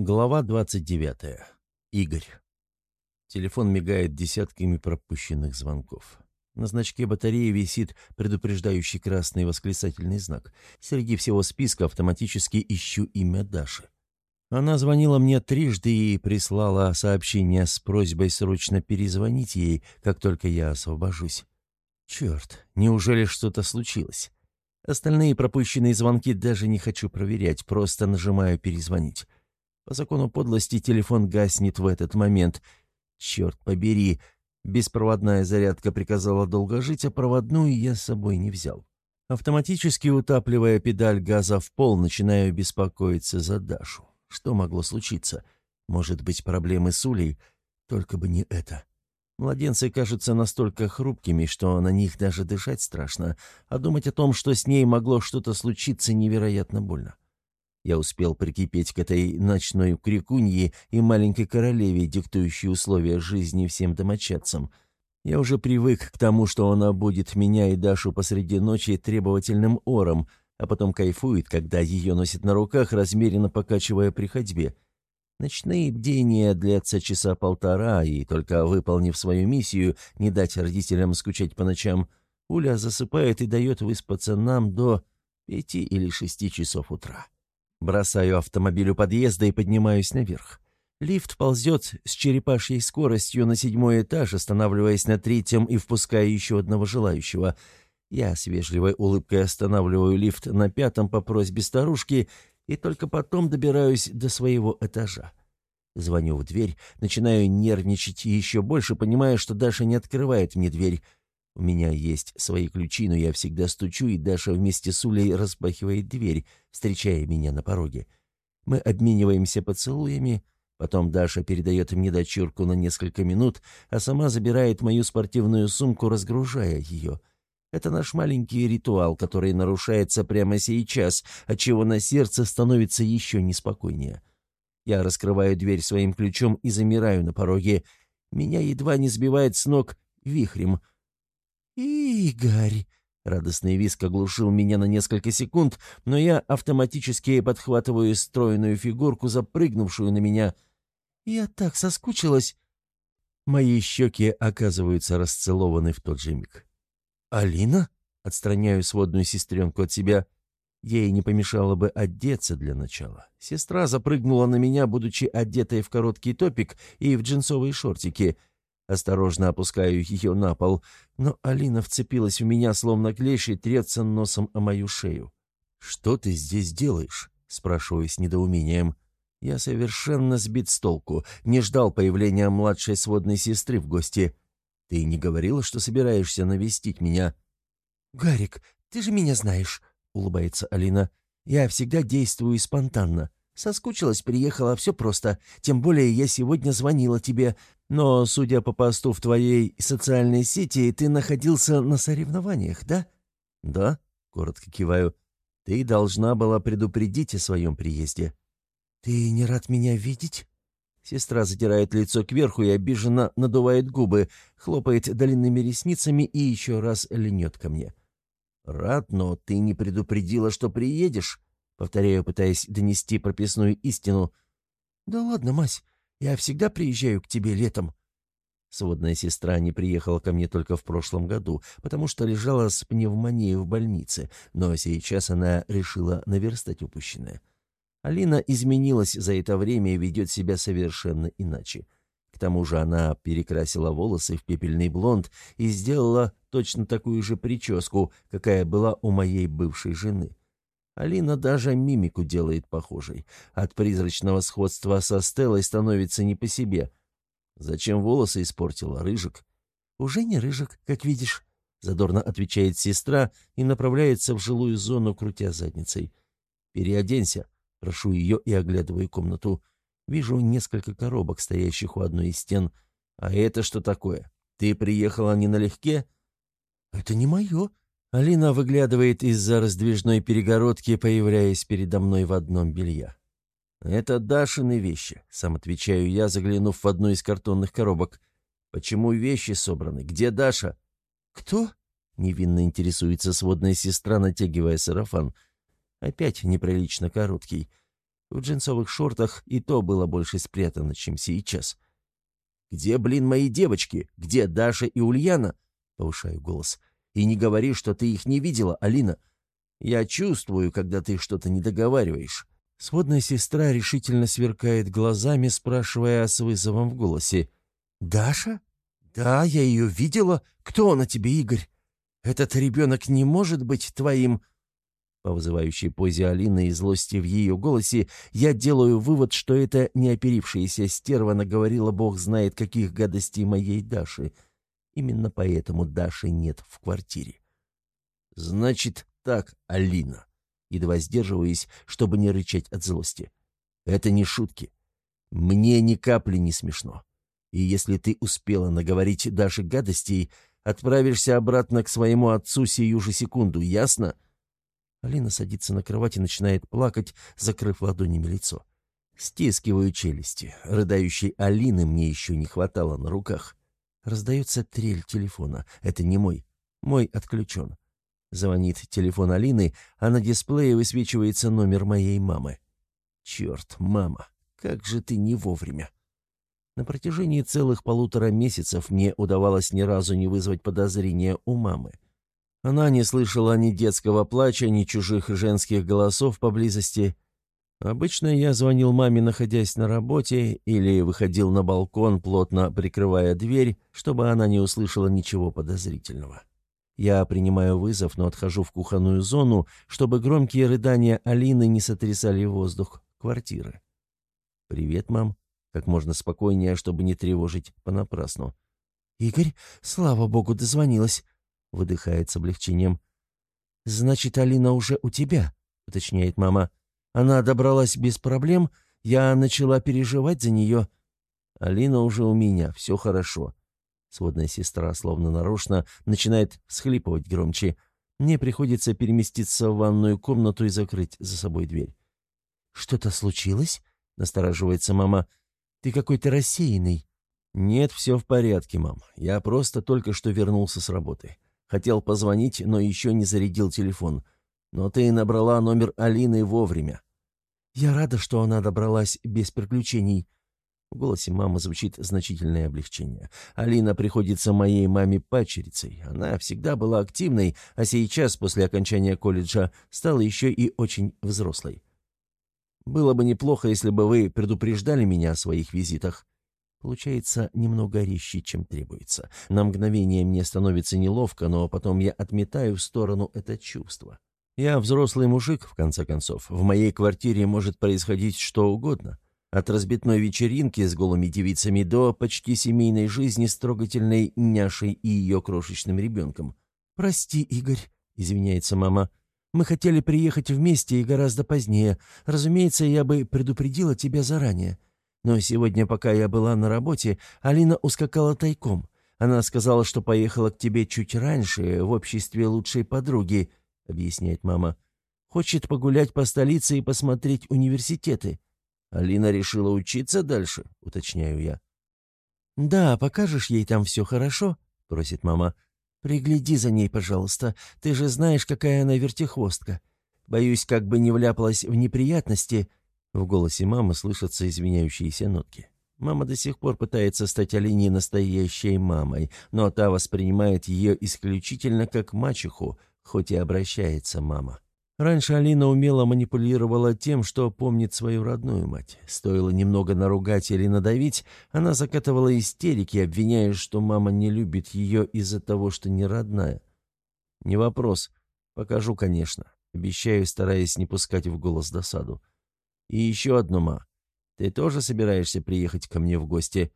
Глава 29. Игорь. Телефон мигает десятками пропущенных звонков. На значке батареи висит предупреждающий красный восклицательный знак. Среди всего списка автоматически ищу имя Даши. Она звонила мне трижды и прислала сообщение с просьбой срочно перезвонить ей, как только я освобожусь. Черт, неужели что-то случилось? Остальные пропущенные звонки даже не хочу проверять, просто нажимаю «перезвонить». По закону подлости телефон гаснет в этот момент. Черт побери, беспроводная зарядка приказала долго жить, а проводную я с собой не взял. Автоматически утапливая педаль газа в пол, начинаю беспокоиться за Дашу. Что могло случиться? Может быть, проблемы с Улей? Только бы не это. Младенцы кажутся настолько хрупкими, что на них даже дышать страшно, а думать о том, что с ней могло что-то случиться, невероятно больно. Я успел прикипеть к этой ночной крикунье и маленькой королеве, диктующей условия жизни всем домочадцам. Я уже привык к тому, что она будет меня и Дашу посреди ночи требовательным ором, а потом кайфует, когда ее носит на руках, размеренно покачивая при ходьбе. Ночные бдения длятся часа полтора, и только выполнив свою миссию, не дать родителям скучать по ночам, Уля засыпает и дает выспаться нам до пяти или шести часов утра. Бросаю автомобиль у подъезда и поднимаюсь наверх. Лифт ползет с черепашьей скоростью на седьмой этаж, останавливаясь на третьем и впуская еще одного желающего. Я с вежливой улыбкой останавливаю лифт на пятом по просьбе старушки и только потом добираюсь до своего этажа. Звоню в дверь, начинаю нервничать еще больше, понимая, что Даша не открывает мне дверь. У меня есть свои ключи, но я всегда стучу, и Даша вместе с Улей распахивает дверь, встречая меня на пороге. Мы обмениваемся поцелуями, потом Даша передает мне дочурку на несколько минут, а сама забирает мою спортивную сумку, разгружая ее. Это наш маленький ритуал, который нарушается прямо сейчас, отчего на сердце становится еще неспокойнее. Я раскрываю дверь своим ключом и замираю на пороге. Меня едва не сбивает с ног вихрем — «Игорь!» Радостный виск оглушил меня на несколько секунд, но я автоматически подхватываю стройную фигурку, запрыгнувшую на меня. «Я так соскучилась!» Мои щеки оказываются расцелованы в тот же миг. «Алина?» — отстраняю сводную сестренку от себя. Ей не помешало бы одеться для начала. Сестра запрыгнула на меня, будучи одетой в короткий топик и в джинсовые шортики — Осторожно опускаю ее на пол, но Алина вцепилась в меня, словно клещ, и трется носом о мою шею. «Что ты здесь делаешь?» — спрашиваю с недоумением. Я совершенно сбит с толку, не ждал появления младшей сводной сестры в гости. Ты не говорила, что собираешься навестить меня?» «Гарик, ты же меня знаешь», — улыбается Алина. «Я всегда действую спонтанно. Соскучилась, приехала, все просто. Тем более я сегодня звонила тебе. Но, судя по посту в твоей социальной сети, ты находился на соревнованиях, да?» «Да», — коротко киваю. «Ты должна была предупредить о своем приезде». «Ты не рад меня видеть?» Сестра задирает лицо кверху и обиженно надувает губы, хлопает длинными ресницами и еще раз льнет ко мне. «Рад, но ты не предупредила, что приедешь?» Повторяю, пытаясь донести прописную истину. «Да ладно, Мась, я всегда приезжаю к тебе летом». Сводная сестра не приехала ко мне только в прошлом году, потому что лежала с пневмонией в больнице, но сейчас она решила наверстать упущенное. Алина изменилась за это время и ведет себя совершенно иначе. К тому же она перекрасила волосы в пепельный блонд и сделала точно такую же прическу, какая была у моей бывшей жены. Алина даже мимику делает похожей. От призрачного сходства со Стеллой становится не по себе. Зачем волосы испортила, Рыжик? Уже не Рыжик, как видишь. Задорно отвечает сестра и направляется в жилую зону, крутя задницей. «Переоденься», — прошу ее и оглядываю комнату. Вижу несколько коробок, стоящих у одной из стен. «А это что такое? Ты приехала не налегке?» «Это не мое», Алина выглядывает из-за раздвижной перегородки, появляясь передо мной в одном белье. «Это Дашины вещи», — сам отвечаю я, заглянув в одну из картонных коробок. «Почему вещи собраны? Где Даша?» «Кто?» — невинно интересуется сводная сестра, натягивая сарафан. Опять неприлично короткий. В джинсовых шортах и то было больше спрятано, чем сейчас. «Где, блин, мои девочки? Где Даша и Ульяна?» Повышаю голос. «И не говори, что ты их не видела, Алина. Я чувствую, когда ты что-то не договариваешь». Сводная сестра решительно сверкает глазами, спрашивая с вызовом в голосе. «Даша? Да, я ее видела. Кто она тебе, Игорь? Этот ребенок не может быть твоим...» По вызывающей позе Алины и злости в ее голосе я делаю вывод, что это неоперившаяся стерва наговорила бог знает каких гадостей моей Даши. Именно поэтому Даши нет в квартире. «Значит так, Алина», едва сдерживаясь, чтобы не рычать от злости. «Это не шутки. Мне ни капли не смешно. И если ты успела наговорить Даше гадостей, отправишься обратно к своему отцу сию же секунду, ясно?» Алина садится на кровать и начинает плакать, закрыв ладонями лицо. Стискиваю челюсти. Рыдающей Алины мне еще не хватало на руках. Раздается трель телефона. Это не мой. Мой отключен. Звонит телефон Алины, а на дисплее высвечивается номер моей мамы. «Черт, мама, как же ты не вовремя!» На протяжении целых полутора месяцев мне удавалось ни разу не вызвать подозрения у мамы. Она не слышала ни детского плача, ни чужих женских голосов поблизости. Обычно я звонил маме, находясь на работе, или выходил на балкон, плотно прикрывая дверь, чтобы она не услышала ничего подозрительного. Я принимаю вызов, но отхожу в кухонную зону, чтобы громкие рыдания Алины не сотрясали воздух квартиры. «Привет, мам», как можно спокойнее, чтобы не тревожить понапрасну. «Игорь, слава богу, дозвонилась», — выдыхает с облегчением. «Значит, Алина уже у тебя», — уточняет мама. «Она добралась без проблем, я начала переживать за нее». «Алина уже у меня, все хорошо». Сводная сестра, словно нарочно, начинает всхлипывать громче. Мне приходится переместиться в ванную комнату и закрыть за собой дверь. «Что-то случилось?» — настораживается мама. «Ты какой-то рассеянный». «Нет, все в порядке, мам. Я просто только что вернулся с работы. Хотел позвонить, но еще не зарядил телефон. Но ты набрала номер Алины вовремя». «Я рада, что она добралась без приключений». В голосе мамы звучит значительное облегчение. Алина приходится моей маме пачерицей. Она всегда была активной, а сейчас, после окончания колледжа, стала еще и очень взрослой. Было бы неплохо, если бы вы предупреждали меня о своих визитах. Получается немного резче, чем требуется. На мгновение мне становится неловко, но потом я отметаю в сторону это чувство. Я взрослый мужик, в конце концов. В моей квартире может происходить что угодно. От разбитной вечеринки с голыми девицами до почти семейной жизни с трогательной няшей и ее крошечным ребенком. «Прости, Игорь», — извиняется мама. «Мы хотели приехать вместе и гораздо позднее. Разумеется, я бы предупредила тебя заранее. Но сегодня, пока я была на работе, Алина ускакала тайком. Она сказала, что поехала к тебе чуть раньше, в обществе лучшей подруги, объясняет мама. Хочет погулять по столице и посмотреть университеты. Алина решила учиться дальше, уточняю я. Да, покажешь ей там все хорошо, просит мама. Пригляди за ней, пожалуйста. Ты же знаешь, какая она вертихвостка. Боюсь, как бы не вляпалась в неприятности, в голосе мамы слышатся извиняющиеся нотки. Мама до сих пор пытается стать Алине настоящей мамой, но та воспринимает ее исключительно как мачеху, хоть и обращается мама. Раньше Алина умело манипулировала тем, что помнит свою родную мать. Стоило немного наругать или надавить, она закатывала истерики, обвиняя, что мама не любит ее из-за того, что не родная. «Не вопрос. Покажу, конечно. Обещаю, стараясь не пускать в голос досаду. И еще одно, ма. Ты тоже собираешься приехать ко мне в гости?»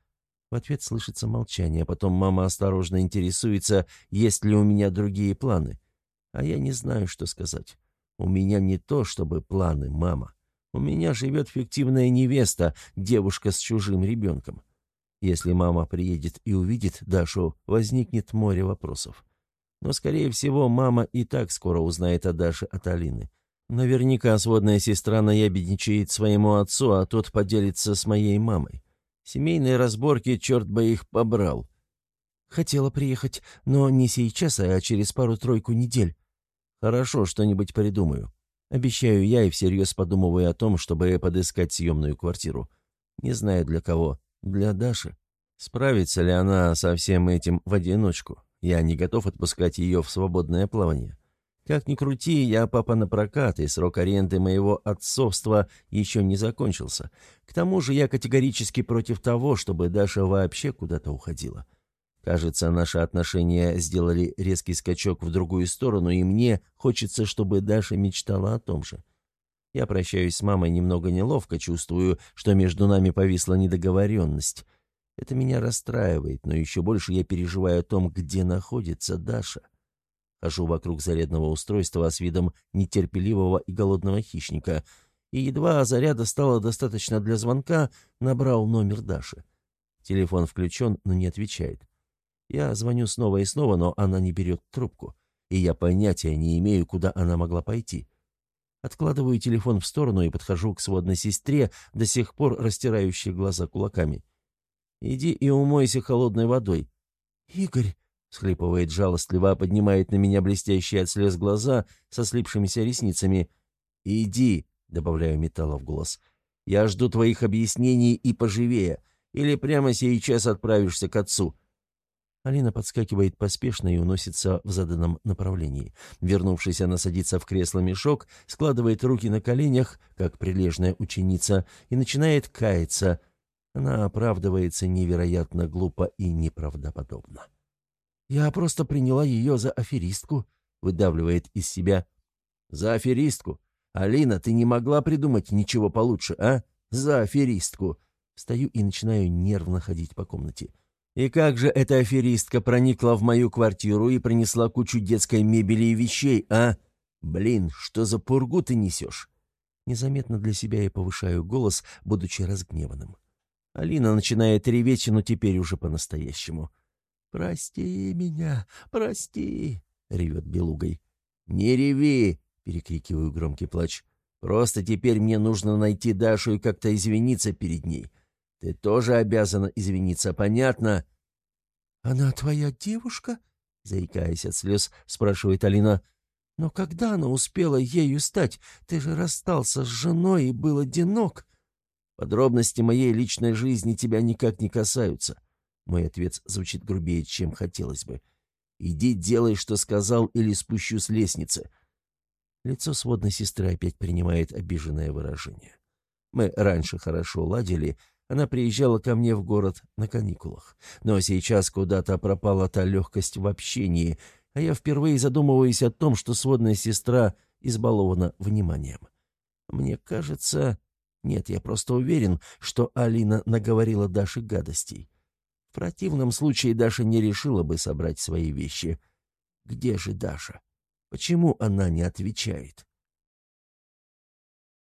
В ответ слышится молчание, а потом мама осторожно интересуется, есть ли у меня другие планы. А я не знаю, что сказать. У меня не то чтобы планы, мама. У меня живет фиктивная невеста, девушка с чужим ребенком. Если мама приедет и увидит Дашу, возникнет море вопросов. Но, скорее всего, мама и так скоро узнает о Даше от Алины. Наверняка сводная сестра наябедничает своему отцу, а тот поделится с моей мамой. Семейные разборки, черт бы их побрал. Хотела приехать, но не сейчас, а через пару-тройку недель. Хорошо, что-нибудь придумаю. Обещаю я и всерьез подумываю о том, чтобы подыскать съемную квартиру. Не знаю для кого. Для Даши. Справится ли она со всем этим в одиночку? Я не готов отпускать ее в свободное плавание. Как ни крути, я папа на прокат, и срок аренды моего отцовства еще не закончился. К тому же я категорически против того, чтобы Даша вообще куда-то уходила. Кажется, наши отношения сделали резкий скачок в другую сторону, и мне хочется, чтобы Даша мечтала о том же. Я прощаюсь с мамой немного неловко, чувствую, что между нами повисла недоговоренность. Это меня расстраивает, но еще больше я переживаю о том, где находится Даша. Хожу вокруг зарядного устройства с видом нетерпеливого и голодного хищника, и едва заряда стало достаточно для звонка, набрал номер Даши. Телефон включен, но не отвечает. Я звоню снова и снова, но она не берет трубку, и я понятия не имею, куда она могла пойти. Откладываю телефон в сторону и подхожу к сводной сестре, до сих пор растирающей глаза кулаками. «Иди и умойся холодной водой». «Игорь», Схлипывает жалостливо, поднимает на меня блестящие от слез глаза со слипшимися ресницами. «Иди», — добавляю металла в голос, — «я жду твоих объяснений и поживее, или прямо сейчас отправишься к отцу». Алина подскакивает поспешно и уносится в заданном направлении. Вернувшись, она садится в кресло-мешок, складывает руки на коленях, как прилежная ученица, и начинает каяться. Она оправдывается невероятно глупо и неправдоподобно. «Я просто приняла ее за аферистку», — выдавливает из себя. «За аферистку? Алина, ты не могла придумать ничего получше, а? За аферистку!» Встаю и начинаю нервно ходить по комнате. «И как же эта аферистка проникла в мою квартиру и принесла кучу детской мебели и вещей, а? Блин, что за пургу ты несешь?» Незаметно для себя я повышаю голос, будучи разгневанным. Алина начинает реветь, но теперь уже по-настоящему. «Прости меня, прости!» — ревет белугой. «Не реви!» — перекрикиваю громкий плач. «Просто теперь мне нужно найти Дашу и как-то извиниться перед ней. Ты тоже обязана извиниться, понятно?» «Она твоя девушка?» — заикаясь от слез, спрашивает Алина. «Но когда она успела ею стать? Ты же расстался с женой и был одинок». «Подробности моей личной жизни тебя никак не касаются. Мой ответ звучит грубее, чем хотелось бы. «Иди делай, что сказал, или спущу с лестницы». Лицо сводной сестры опять принимает обиженное выражение. Мы раньше хорошо ладили, она приезжала ко мне в город на каникулах. Но сейчас куда-то пропала та легкость в общении, а я впервые задумываюсь о том, что сводная сестра избалована вниманием. Мне кажется... Нет, я просто уверен, что Алина наговорила Даше гадостей. В противном случае Даша не решила бы собрать свои вещи. Где же Даша? Почему она не отвечает?